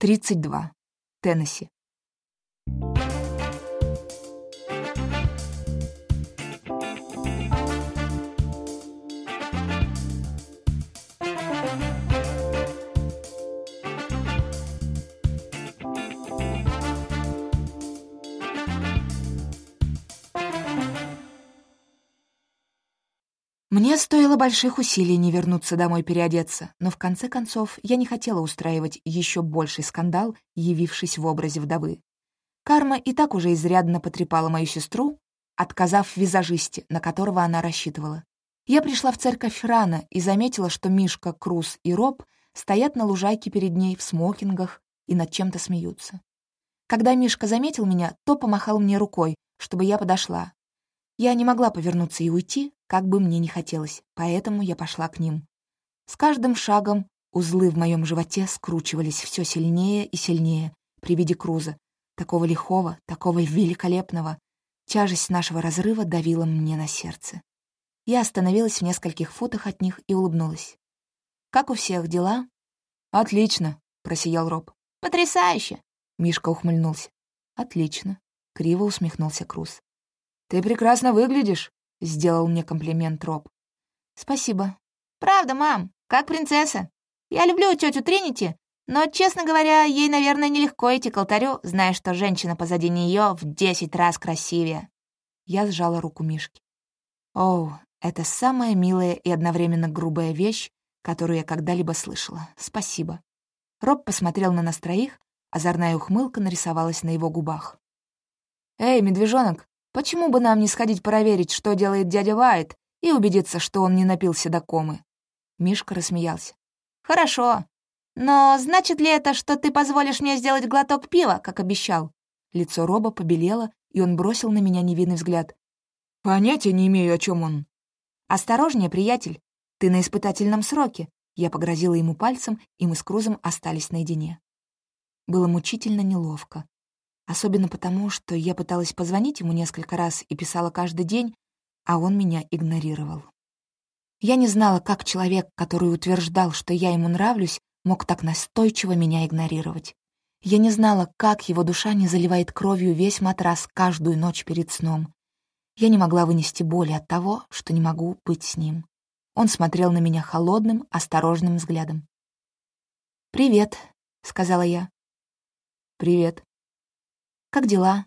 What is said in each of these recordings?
32. Теннесси. Мне стоило больших усилий не вернуться домой переодеться, но в конце концов я не хотела устраивать еще больший скандал, явившись в образе вдовы. Карма и так уже изрядно потрепала мою сестру, отказав визажисте, на которого она рассчитывала. Я пришла в церковь рано и заметила, что Мишка, Круз и Роб стоят на лужайке перед ней в смокингах и над чем-то смеются. Когда Мишка заметил меня, то помахал мне рукой, чтобы я подошла. Я не могла повернуться и уйти, как бы мне ни хотелось, поэтому я пошла к ним. С каждым шагом узлы в моем животе скручивались все сильнее и сильнее при виде Круза, такого лихого, такого великолепного. Тяжесть нашего разрыва давила мне на сердце. Я остановилась в нескольких футах от них и улыбнулась. «Как у всех дела?» «Отлично», — просиял Роб. «Потрясающе!» — Мишка ухмыльнулся. «Отлично», — криво усмехнулся Круз. «Ты прекрасно выглядишь», — сделал мне комплимент Роб. «Спасибо». «Правда, мам, как принцесса. Я люблю тетю Тринити, но, честно говоря, ей, наверное, нелегко идти к алтарю, зная, что женщина позади нее в десять раз красивее». Я сжала руку Мишки. «Оу, это самая милая и одновременно грубая вещь, которую я когда-либо слышала. Спасибо». Роб посмотрел на нас троих, озорная ухмылка нарисовалась на его губах. «Эй, медвежонок, Почему бы нам не сходить проверить, что делает дядя Вайт, и убедиться, что он не напился до комы?» Мишка рассмеялся. «Хорошо. Но значит ли это, что ты позволишь мне сделать глоток пива, как обещал?» Лицо Роба побелело, и он бросил на меня невинный взгляд. «Понятия не имею, о чем он». «Осторожнее, приятель. Ты на испытательном сроке». Я погрозила ему пальцем, и мы с Крузом остались наедине. Было мучительно неловко. Особенно потому, что я пыталась позвонить ему несколько раз и писала каждый день, а он меня игнорировал. Я не знала, как человек, который утверждал, что я ему нравлюсь, мог так настойчиво меня игнорировать. Я не знала, как его душа не заливает кровью весь матрас каждую ночь перед сном. Я не могла вынести боли от того, что не могу быть с ним. Он смотрел на меня холодным, осторожным взглядом. «Привет», — сказала я. «Привет», как дела?»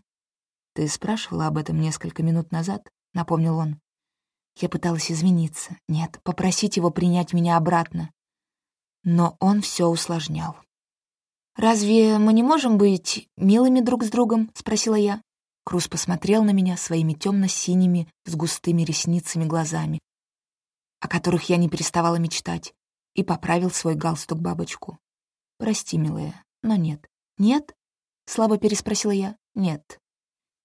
«Ты спрашивала об этом несколько минут назад», — напомнил он. Я пыталась извиниться. Нет, попросить его принять меня обратно. Но он все усложнял. «Разве мы не можем быть милыми друг с другом?» — спросила я. Круз посмотрел на меня своими темно-синими, с густыми ресницами глазами, о которых я не переставала мечтать, и поправил свой галстук-бабочку. «Прости, милая, но нет». «Нет?» — слабо переспросила я. «Нет.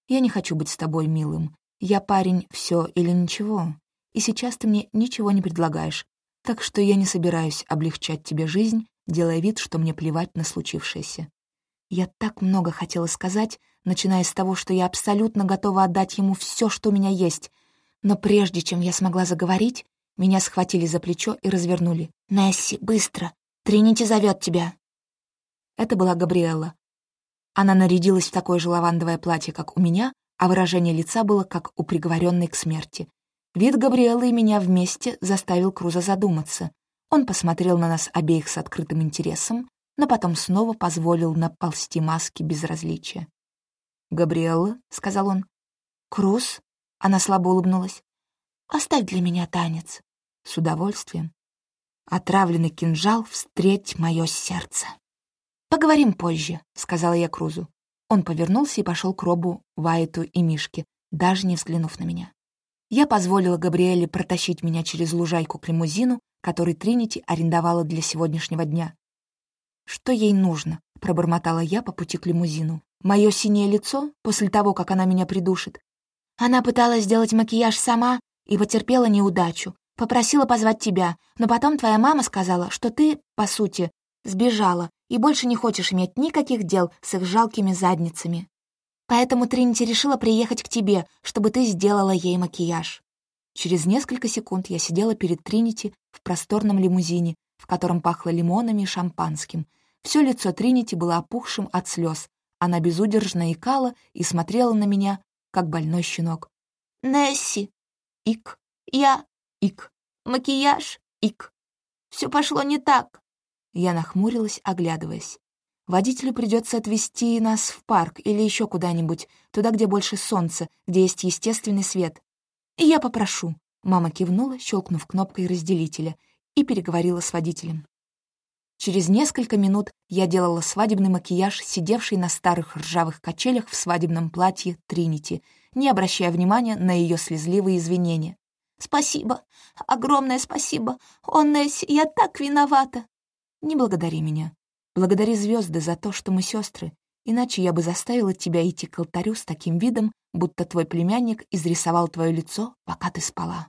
Я не хочу быть с тобой милым. Я парень все или ничего. И сейчас ты мне ничего не предлагаешь. Так что я не собираюсь облегчать тебе жизнь, делая вид, что мне плевать на случившееся. Я так много хотела сказать, начиная с того, что я абсолютно готова отдать ему все, что у меня есть. Но прежде чем я смогла заговорить, меня схватили за плечо и развернули. «Несси, быстро! Тринити зовет тебя!» Это была Габриэлла, она нарядилась в такое же лавандовое платье, как у меня, а выражение лица было, как у приговоренной к смерти. Вид Габриэлы и меня вместе заставил Круза задуматься. Он посмотрел на нас обеих с открытым интересом, но потом снова позволил наползти маски безразличия. «Габриэлла», — сказал он. «Круз?» — она слабо улыбнулась. «Оставь для меня танец». «С удовольствием». Отравленный кинжал встреть мое сердце. «Поговорим позже», — сказала я Крузу. Он повернулся и пошел к Робу, Вайту и Мишке, даже не взглянув на меня. Я позволила Габриэле протащить меня через лужайку к лимузину, который Тринити арендовала для сегодняшнего дня. «Что ей нужно?» — пробормотала я по пути к лимузину. «Мое синее лицо после того, как она меня придушит?» Она пыталась сделать макияж сама и потерпела неудачу. Попросила позвать тебя, но потом твоя мама сказала, что ты, по сути, сбежала и больше не хочешь иметь никаких дел с их жалкими задницами. Поэтому Тринити решила приехать к тебе, чтобы ты сделала ей макияж». Через несколько секунд я сидела перед Тринити в просторном лимузине, в котором пахло лимонами и шампанским. Все лицо Тринити было опухшим от слез. Она безудержно икала и смотрела на меня, как больной щенок. «Несси!» «Ик!» «Я!» «Ик!» «Макияж!» «Ик!» «Все пошло не так!» Я нахмурилась, оглядываясь. Водителю придется отвезти нас в парк или еще куда-нибудь, туда, где больше солнца, где есть естественный свет. Я попрошу. Мама кивнула, щелкнув кнопкой разделителя, и переговорила с водителем. Через несколько минут я делала свадебный макияж, сидевший на старых ржавых качелях в свадебном платье Тринити, не обращая внимания на ее слезливые извинения. «Спасибо, огромное спасибо. О, Несси, я так виновата!» «Не благодари меня. Благодари звезды за то, что мы сестры, иначе я бы заставила тебя идти к алтарю с таким видом, будто твой племянник изрисовал твое лицо, пока ты спала».